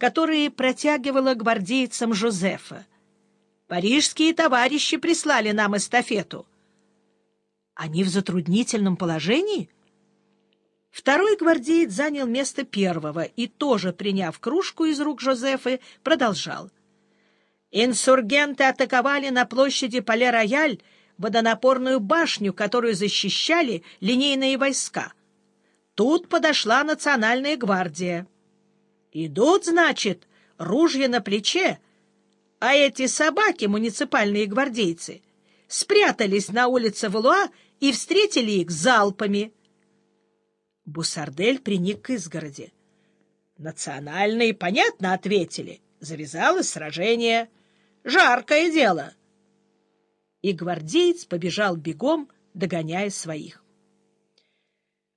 которые протягивала гвардейцам Жозефа. Парижские товарищи прислали нам эстафету. Они в затруднительном положении? Второй гвардеец занял место первого и, тоже приняв кружку из рук Жозефы, продолжал. Инсургенты атаковали на площади Пале-Рояль водонапорную башню, которую защищали линейные войска. Тут подошла национальная гвардия. Идут, значит, ружья на плече, а эти собаки, муниципальные гвардейцы, спрятались на улице Валуа и встретили их залпами. Бусардель приник к изгороди. Национальные, понятно, ответили. Завязалось сражение. Жаркое дело. И гвардеец побежал бегом, догоняя своих.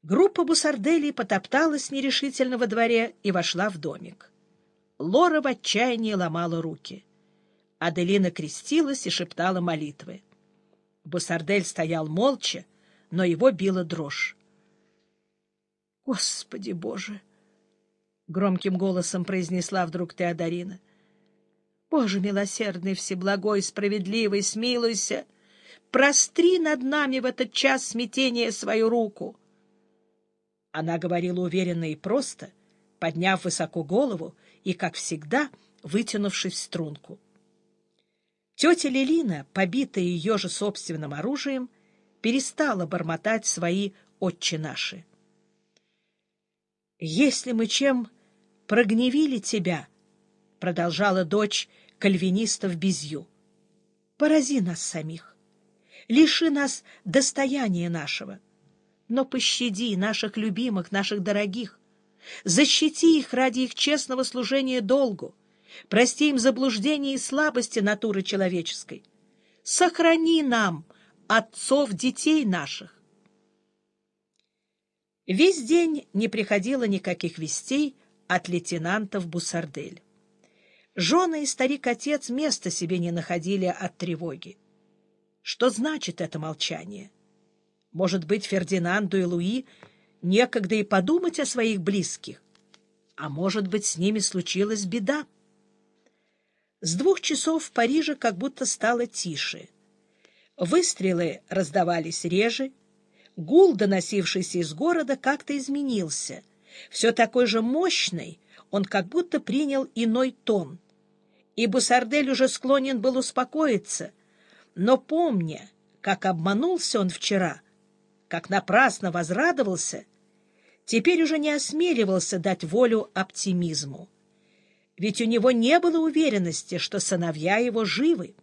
Группа бусарделей потопталась нерешительно во дворе и вошла в домик. Лора в отчаянии ломала руки. Аделина крестилась и шептала молитвы. Бусардель стоял молча, но его била дрожь. — Господи Боже! — громким голосом произнесла вдруг Теодорина. — Боже милосердный, всеблагой, справедливый, смилуйся! Простри над нами в этот час смятения свою руку! — она говорила уверенно и просто, подняв высоко голову и, как всегда, вытянувшись в струнку. Тетя Лилина, побитая ее же собственным оружием, перестала бормотать свои «отче наши». «Если мы чем прогневили тебя», — продолжала дочь кальвинистов Безью, — «порази нас самих, лиши нас достояния нашего» но пощади наших любимых, наших дорогих. Защити их ради их честного служения долгу. Прости им заблуждения и слабости натуры человеческой. Сохрани нам отцов детей наших. Весь день не приходило никаких вестей от лейтенантов Бусардель. Жены и старик-отец места себе не находили от тревоги. Что значит это молчание? Может быть, Фердинанду и Луи некогда и подумать о своих близких, а может быть, с ними случилась беда. С двух часов в Париже как будто стало тише. Выстрелы раздавались реже, гул, доносившийся из города, как-то изменился. Все такой же мощный, он как будто принял иной тон. И Бусардель уже склонен был успокоиться, но, помня, как обманулся он вчера, как напрасно возрадовался, теперь уже не осмеливался дать волю оптимизму. Ведь у него не было уверенности, что сыновья его живы.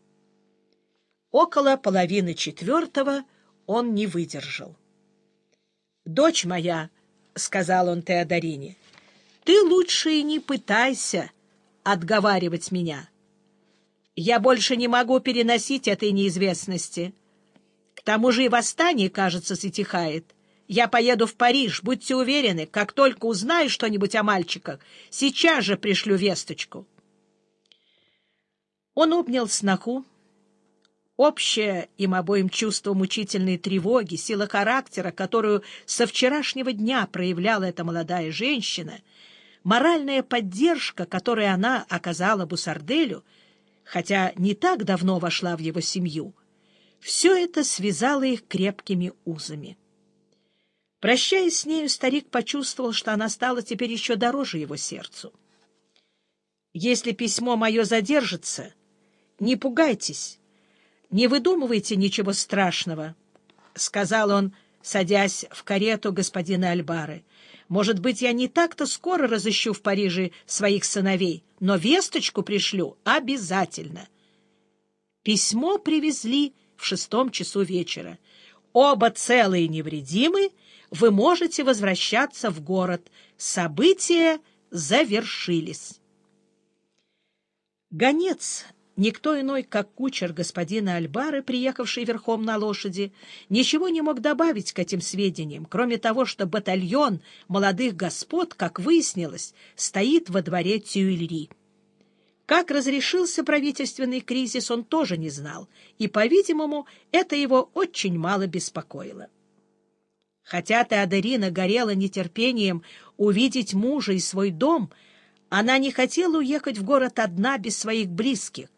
Около половины четвертого он не выдержал. — Дочь моя, — сказал он Теодорине, — ты лучше и не пытайся отговаривать меня. Я больше не могу переносить этой неизвестности. К тому же и восстание, кажется, затихает. Я поеду в Париж, будьте уверены, как только узнаю что-нибудь о мальчиках, сейчас же пришлю весточку. Он обнял сноху. Общее им обоим чувство мучительной тревоги, сила характера, которую со вчерашнего дня проявляла эта молодая женщина, моральная поддержка, которую она оказала Бусарделю, хотя не так давно вошла в его семью — все это связало их крепкими узами. Прощаясь с нею, старик почувствовал, что она стала теперь еще дороже его сердцу. «Если письмо мое задержится, не пугайтесь, не выдумывайте ничего страшного», — сказал он, садясь в карету господина Альбары. «Может быть, я не так-то скоро разыщу в Париже своих сыновей, но весточку пришлю обязательно». Письмо привезли в шестом часу вечера. Оба целые и невредимы, вы можете возвращаться в город. События завершились. Гонец, никто иной, как кучер господина Альбары, приехавший верхом на лошади, ничего не мог добавить к этим сведениям, кроме того, что батальон молодых господ, как выяснилось, стоит во дворе Тюильри. Как разрешился правительственный кризис, он тоже не знал, и, по-видимому, это его очень мало беспокоило. Хотя Теодорина горела нетерпением увидеть мужа и свой дом, Она не хотела уехать в город одна без своих близких,